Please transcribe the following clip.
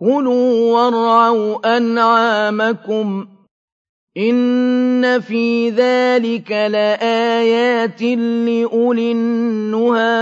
كُلُوا وَارْعَوْا أَنْعَامَكُمْ ۗ إِنَّ فِي ذَٰلِكَ لَآيَاتٍ لِّأُولِي النُّهَىٰ